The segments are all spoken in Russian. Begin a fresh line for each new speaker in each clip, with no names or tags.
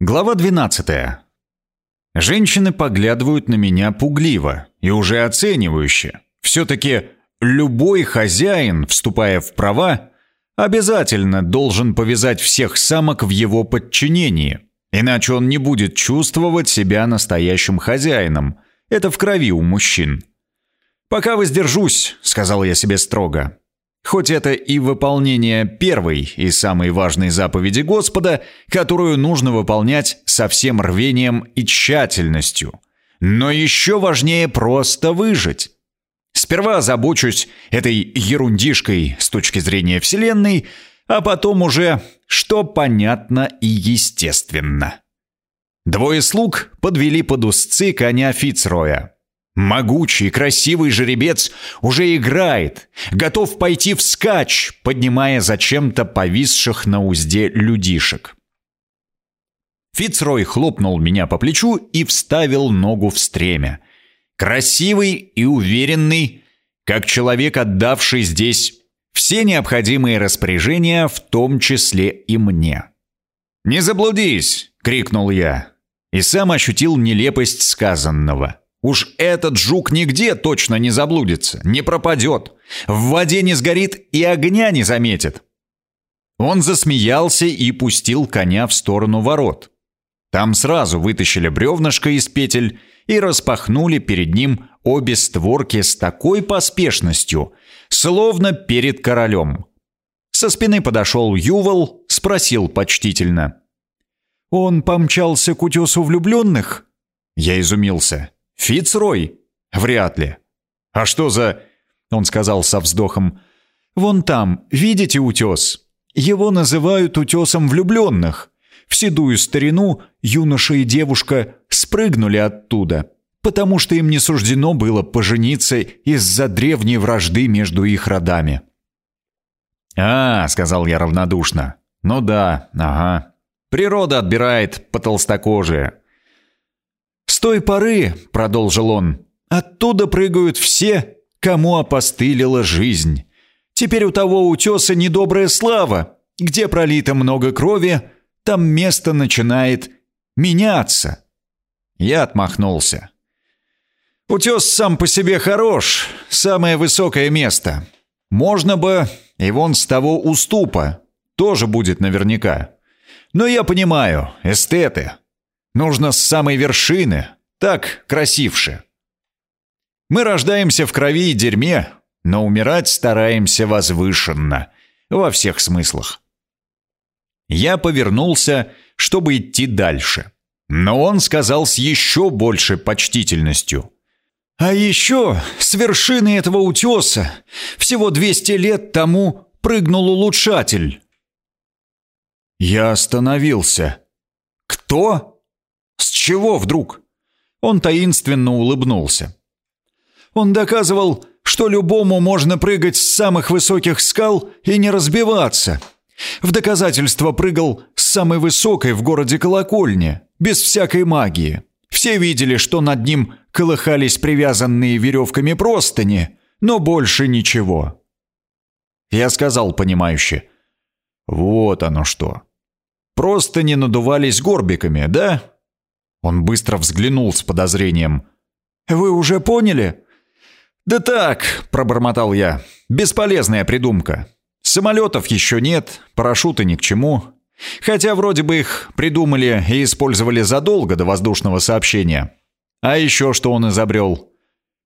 Глава 12. Женщины поглядывают на меня пугливо и уже оценивающе. Все-таки любой хозяин, вступая в права, обязательно должен повязать всех самок в его подчинении, иначе он не будет чувствовать себя настоящим хозяином. Это в крови у мужчин. «Пока воздержусь», — сказал я себе строго. Хоть это и выполнение первой и самой важной заповеди Господа, которую нужно выполнять со всем рвением и тщательностью. Но еще важнее просто выжить. Сперва озабочусь этой ерундишкой с точки зрения Вселенной, а потом уже, что понятно и естественно. Двое слуг подвели под узцы коня Фицроя. Могучий, красивый жеребец уже играет, готов пойти вскачь, поднимая зачем-то повисших на узде людишек. Фицрой хлопнул меня по плечу и вставил ногу в стремя. Красивый и уверенный, как человек, отдавший здесь все необходимые распоряжения, в том числе и мне. «Не заблудись!» — крикнул я. И сам ощутил нелепость сказанного. Уж этот жук нигде точно не заблудится, не пропадет. В воде не сгорит и огня не заметит. Он засмеялся и пустил коня в сторону ворот. Там сразу вытащили бревнышко из петель и распахнули перед ним обе створки с такой поспешностью, словно перед королем. Со спины подошел Ювал, спросил почтительно. «Он помчался к утесу влюбленных?» Я изумился. Фицрой? Вряд ли. А что за... Он сказал со вздохом. Вон там, видите утес? Его называют утесом влюбленных. В седую старину юноша и девушка спрыгнули оттуда, потому что им не суждено было пожениться из-за древней вражды между их родами. «А, — сказал я равнодушно, — ну да, ага. Природа отбирает по толстокожие. «С той поры, — продолжил он, — оттуда прыгают все, кому опостылила жизнь. Теперь у того утеса недобрая слава. Где пролито много крови, там место начинает меняться». Я отмахнулся. «Утес сам по себе хорош, самое высокое место. Можно бы и вон с того уступа, тоже будет наверняка. Но я понимаю, эстеты, Нужно с самой вершины, так красивше. Мы рождаемся в крови и дерьме, но умирать стараемся возвышенно, во всех смыслах. Я повернулся, чтобы идти дальше. Но он сказал с еще большей почтительностью. «А еще с вершины этого утеса всего 200 лет тому прыгнул улучшатель». Я остановился. «Кто?» «С чего вдруг?» Он таинственно улыбнулся. Он доказывал, что любому можно прыгать с самых высоких скал и не разбиваться. В доказательство прыгал с самой высокой в городе колокольни, без всякой магии. Все видели, что над ним колыхались привязанные веревками простыни, но больше ничего. Я сказал понимающе. «Вот оно что. Простыни надувались горбиками, да?» Он быстро взглянул с подозрением. «Вы уже поняли?» «Да так», — пробормотал я, — «бесполезная придумка. Самолетов еще нет, парашюты ни к чему. Хотя вроде бы их придумали и использовали задолго до воздушного сообщения. А еще что он изобрел?»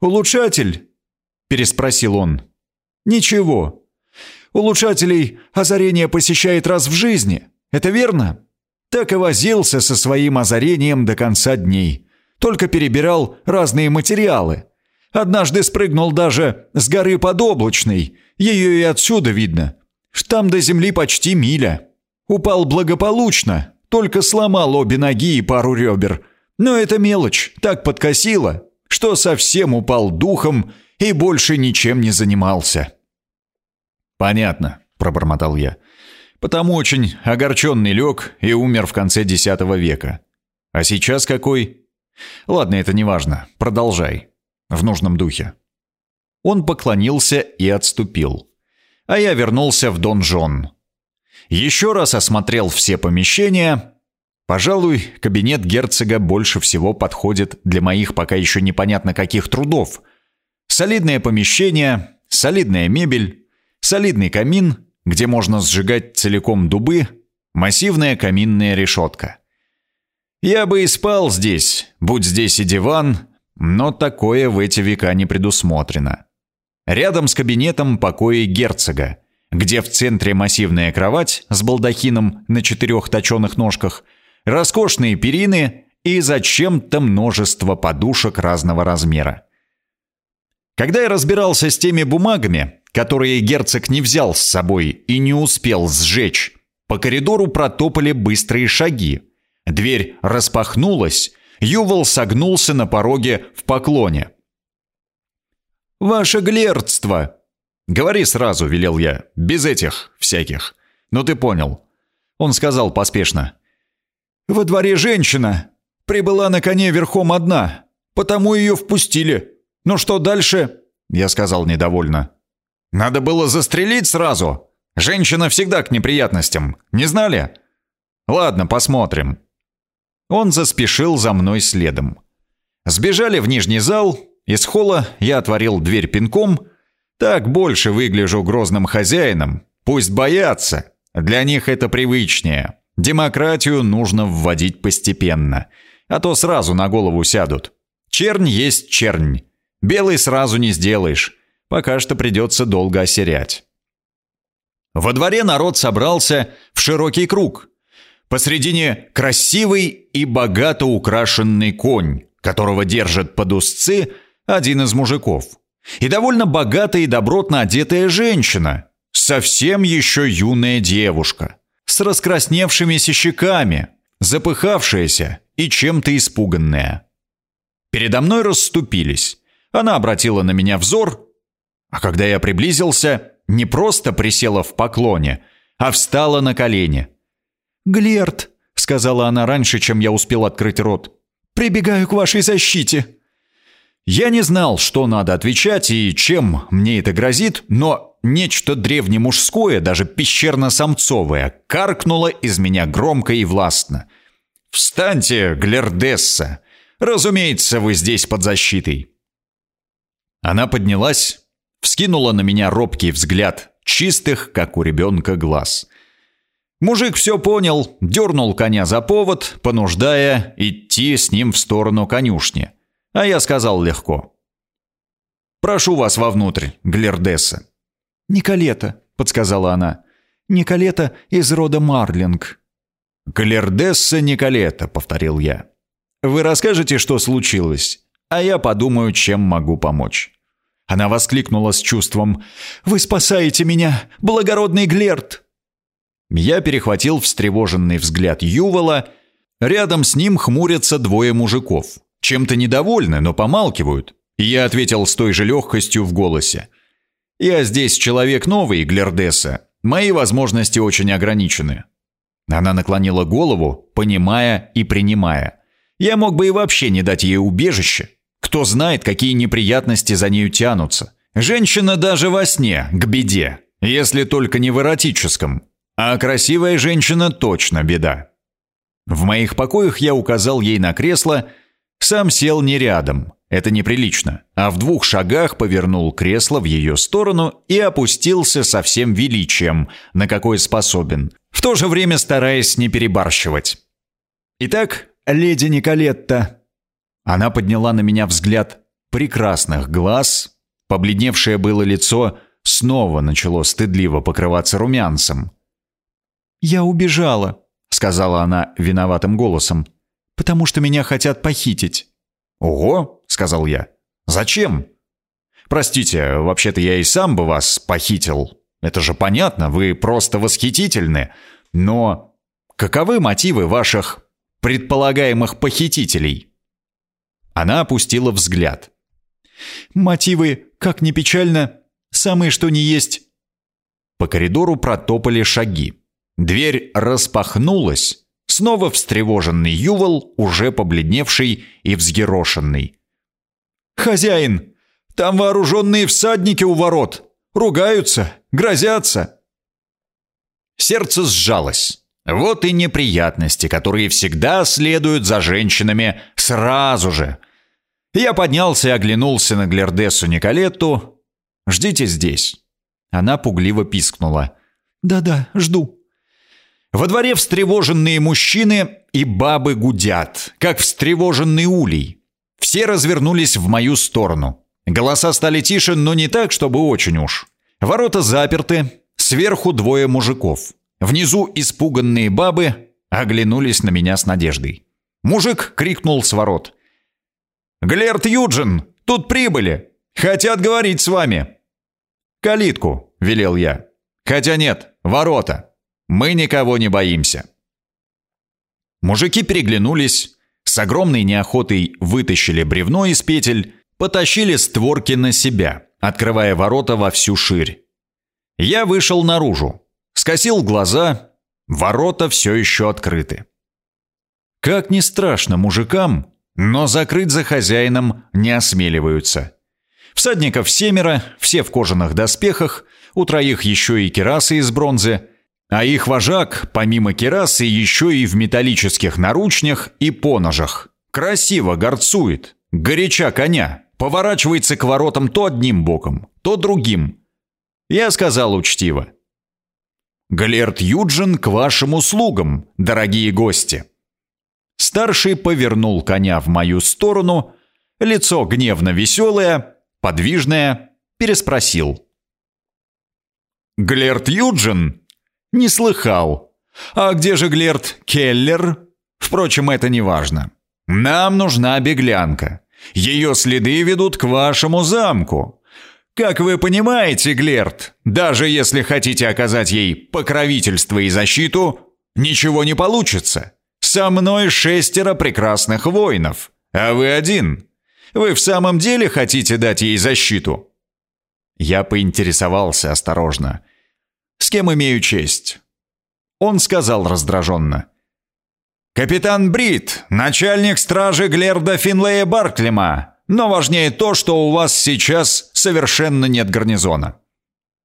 «Улучшатель?» — переспросил он. «Ничего. Улучшателей озарение посещает раз в жизни. Это верно?» Так и возился со своим озарением до конца дней. Только перебирал разные материалы. Однажды спрыгнул даже с горы подоблачной. Ее и отсюда видно. Там до земли почти миля. Упал благополучно, только сломал обе ноги и пару ребер. Но это мелочь, так подкосило, что совсем упал духом и больше ничем не занимался. «Понятно», — пробормотал я. Потому очень огорченный лег и умер в конце X века. А сейчас какой? Ладно, это не важно. Продолжай. В нужном духе. Он поклонился и отступил. А я вернулся в донжон. Еще раз осмотрел все помещения. Пожалуй, кабинет герцога больше всего подходит для моих пока еще непонятно каких трудов. Солидное помещение, солидная мебель, солидный камин, где можно сжигать целиком дубы, массивная каминная решетка. Я бы и спал здесь, будь здесь и диван, но такое в эти века не предусмотрено. Рядом с кабинетом покои герцога, где в центре массивная кровать с балдахином на четырех точеных ножках, роскошные перины и зачем-то множество подушек разного размера. Когда я разбирался с теми бумагами, которые герцог не взял с собой и не успел сжечь, по коридору протопали быстрые шаги. Дверь распахнулась, Ювал согнулся на пороге в поклоне. «Ваше глердство!» «Говори сразу», — велел я, — «без этих всяких». «Ну ты понял». Он сказал поспешно. «Во дворе женщина. Прибыла на коне верхом одна. Потому ее впустили. Ну что дальше?» Я сказал недовольно. «Надо было застрелить сразу. Женщина всегда к неприятностям. Не знали?» «Ладно, посмотрим». Он заспешил за мной следом. Сбежали в нижний зал. Из холла я отворил дверь пинком. Так больше выгляжу грозным хозяином. Пусть боятся. Для них это привычнее. Демократию нужно вводить постепенно. А то сразу на голову сядут. Чернь есть чернь. Белый сразу не сделаешь. Пока что придется долго осерять. Во дворе народ собрался в широкий круг. Посредине красивый и богато украшенный конь, которого держит под узцы один из мужиков. И довольно богатая и добротно одетая женщина, совсем еще юная девушка, с раскрасневшимися щеками, запыхавшаяся и чем-то испуганная. Передо мной расступились. Она обратила на меня взор, а когда я приблизился, не просто присела в поклоне, а встала на колени. «Глерт», — сказала она раньше, чем я успел открыть рот, — «прибегаю к вашей защите». Я не знал, что надо отвечать и чем мне это грозит, но нечто древнемужское, даже пещерно-самцовое, каркнуло из меня громко и властно. «Встаньте, Глердесса! Разумеется, вы здесь под защитой!» Она поднялась, вскинула на меня робкий взгляд, чистых, как у ребенка, глаз. Мужик все понял, дернул коня за повод, понуждая идти с ним в сторону конюшни. А я сказал легко. «Прошу вас вовнутрь, Глердесса». «Николета», — подсказала она. «Николета из рода Марлинг». «Глердесса Николета», — повторил я. «Вы расскажете, что случилось, а я подумаю, чем могу помочь». Она воскликнула с чувством «Вы спасаете меня, благородный Глерт!» Я перехватил встревоженный взгляд Ювала. Рядом с ним хмурятся двое мужиков. Чем-то недовольны, но помалкивают. И я ответил с той же легкостью в голосе. «Я здесь человек новый, Глердеса. Мои возможности очень ограничены». Она наклонила голову, понимая и принимая. Я мог бы и вообще не дать ей убежище, кто знает, какие неприятности за нею тянутся. Женщина даже во сне к беде, если только не в эротическом. А красивая женщина точно беда. В моих покоях я указал ей на кресло, сам сел не рядом, это неприлично, а в двух шагах повернул кресло в ее сторону и опустился со всем величием, на какой способен, в то же время стараясь не перебарщивать. «Итак, леди Николетта», она подняла на меня взгляд прекрасных глаз, побледневшее было лицо снова начало стыдливо покрываться румянцем. «Я убежала», — сказала она виноватым голосом, «потому что меня хотят похитить». «Ого», — сказал я, — «зачем?» «Простите, вообще-то я и сам бы вас похитил. Это же понятно, вы просто восхитительны. Но каковы мотивы ваших предполагаемых похитителей?» Она опустила взгляд. «Мотивы, как ни печально, самые что ни есть». По коридору протопали шаги. Дверь распахнулась. Снова встревоженный Ювал, уже побледневший и взъерошенный. «Хозяин, там вооруженные всадники у ворот. Ругаются, грозятся». Сердце сжалось. Вот и неприятности, которые всегда следуют за женщинами сразу же. Я поднялся и оглянулся на Глердессу Николетту. «Ждите здесь». Она пугливо пискнула.
«Да-да, жду».
Во дворе встревоженные мужчины и бабы гудят, как встревоженный улей. Все развернулись в мою сторону. Голоса стали тише, но не так, чтобы очень уж. Ворота заперты, сверху двое мужиков. Внизу испуганные бабы оглянулись на меня с надеждой. Мужик крикнул с ворот. «Глерт Юджин, тут прибыли! Хотят говорить с вами!» «Калитку», — велел я. «Хотя нет, ворота. Мы никого не боимся». Мужики переглянулись, с огромной неохотой вытащили бревно из петель, потащили створки на себя, открывая ворота во всю ширь. Я вышел наружу, скосил глаза, ворота все еще открыты. Как ни страшно мужикам, но закрыть за хозяином не осмеливаются. Всадников семеро, все в кожаных доспехах, у троих еще и керасы из бронзы, а их вожак, помимо керасы, еще и в металлических наручнях и поножах. Красиво горцует, горяча коня, поворачивается к воротам то одним боком, то другим. Я сказал учтиво. «Галерт Юджин к вашим услугам, дорогие гости!» Старший повернул коня в мою сторону, лицо гневно веселое, подвижное, переспросил. «Глерт Юджин?» «Не слыхал. А где же Глерт Келлер?» «Впрочем, это не важно. Нам нужна беглянка. Ее следы ведут к вашему замку. Как вы понимаете, Глерт, даже если хотите оказать ей покровительство и защиту, ничего не получится. Со мной шестеро прекрасных воинов, а вы один. Вы в самом деле хотите дать ей защиту?» Я поинтересовался осторожно. «С кем имею честь?» Он сказал раздраженно. «Капитан Брит, начальник стражи Глерда Финлея Барклима, но важнее то, что у вас сейчас совершенно нет гарнизона».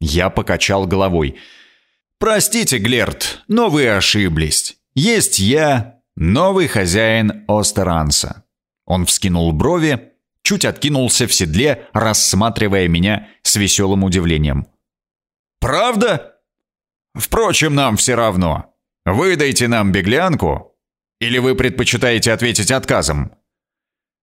Я покачал головой. «Простите, Глерд, но вы ошиблись. Есть я, новый хозяин Остеранса». Он вскинул брови, чуть откинулся в седле, рассматривая меня с веселым удивлением. «Правда? Впрочем, нам все равно. Выдайте нам беглянку, или вы предпочитаете ответить отказом?»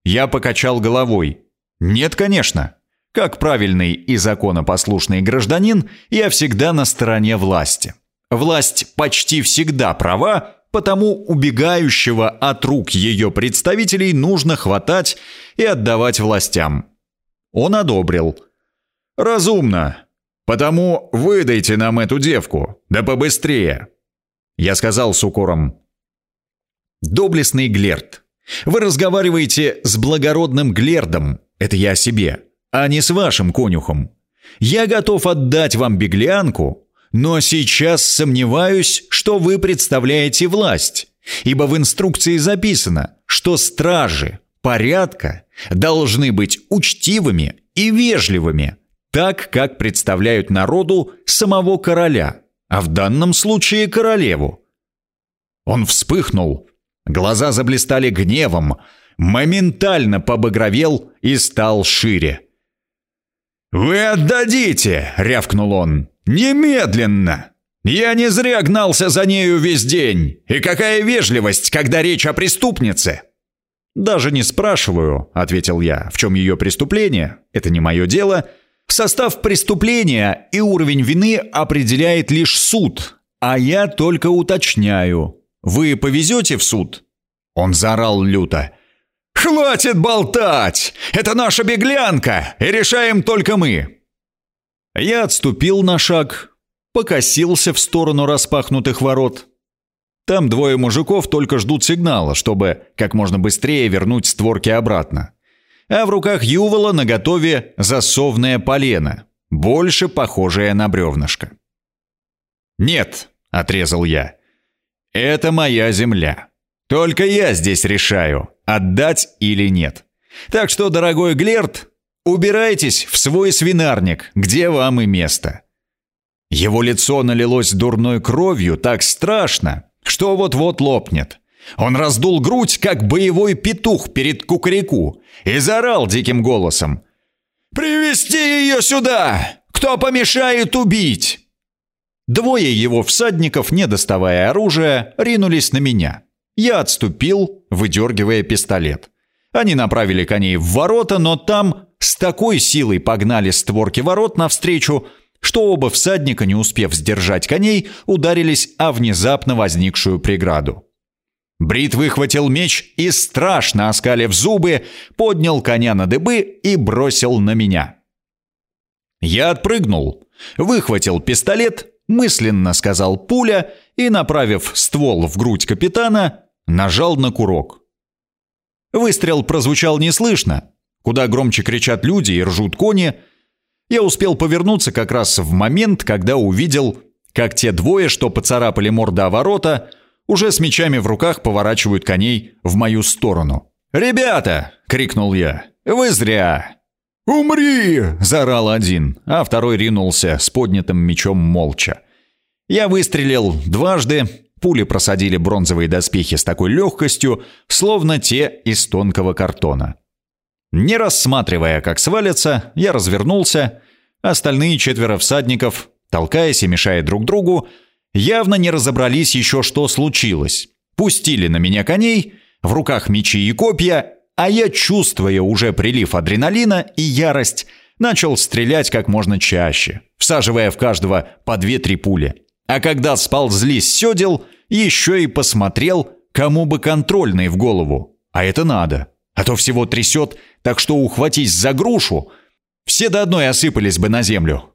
Я покачал головой. «Нет, конечно. Как правильный и законопослушный гражданин, я всегда на стороне власти. Власть почти всегда права, потому убегающего от рук ее представителей нужно хватать и отдавать властям. Он одобрил. «Разумно. Потому выдайте нам эту девку, да побыстрее». Я сказал с укором. «Доблестный Глерт, вы разговариваете с благородным Глердом, это я о себе, а не с вашим конюхом. Я готов отдать вам беглянку, но сейчас сомневаюсь, что вы представляете власть, ибо в инструкции записано, что стражи порядка должны быть учтивыми и вежливыми, так, как представляют народу самого короля, а в данном случае королеву. Он вспыхнул, глаза заблистали гневом, моментально побагровел и стал шире. «Вы отдадите!» — рявкнул он. «Немедленно! Я не зря гнался за нею весь день! И какая вежливость, когда речь о преступнице!» «Даже не спрашиваю», — ответил я, — «в чем ее преступление? Это не мое дело. Состав преступления и уровень вины определяет лишь суд, а я только уточняю. Вы повезете в суд?» Он заорал люто. «Хватит болтать! Это наша беглянка, и решаем только мы!» Я отступил на шаг, покосился в сторону распахнутых ворот. Там двое мужиков только ждут сигнала, чтобы как можно быстрее вернуть створки обратно. А в руках Ювола наготове засовное полено, больше похожее на бревнышко. «Нет», — отрезал я, — «это моя земля. Только я здесь решаю, отдать или нет. Так что, дорогой Глерт, убирайтесь в свой свинарник, где вам и место». Его лицо налилось дурной кровью так страшно, что вот-вот лопнет. Он раздул грудь, как боевой петух перед кукареку, и заорал диким голосом. «Привести ее сюда! Кто помешает убить?» Двое его всадников, не доставая оружия, ринулись на меня. Я отступил, выдергивая пистолет. Они направили коней в ворота, но там такой силой погнали створки ворот навстречу, что оба всадника, не успев сдержать коней, ударились о внезапно возникшую преграду. Брит выхватил меч и, страшно оскалив зубы, поднял коня на дыбы и бросил на меня. Я отпрыгнул, выхватил пистолет, мысленно сказал пуля и, направив ствол в грудь капитана, нажал на курок. Выстрел прозвучал неслышно. Куда громче кричат люди и ржут кони. Я успел повернуться как раз в момент, когда увидел, как те двое, что поцарапали морда ворота, уже с мечами в руках поворачивают коней в мою сторону. «Ребята!» — крикнул я. «Вы зря!» «Умри!» — заорал один, а второй ринулся с поднятым мечом молча. Я выстрелил дважды, пули просадили бронзовые доспехи с такой легкостью, словно те из тонкого картона. Не рассматривая, как свалятся, я развернулся. Остальные четверо всадников, толкаясь и мешая друг другу, явно не разобрались еще, что случилось. Пустили на меня коней, в руках мечи и копья, а я, чувствуя уже прилив адреналина и ярость, начал стрелять как можно чаще, всаживая в каждого по две-три пули. А когда сползли с седел, еще и посмотрел, кому бы контрольный в голову. А это надо. А то всего трясет, так что ухватись за грушу. Все до одной осыпались бы на землю.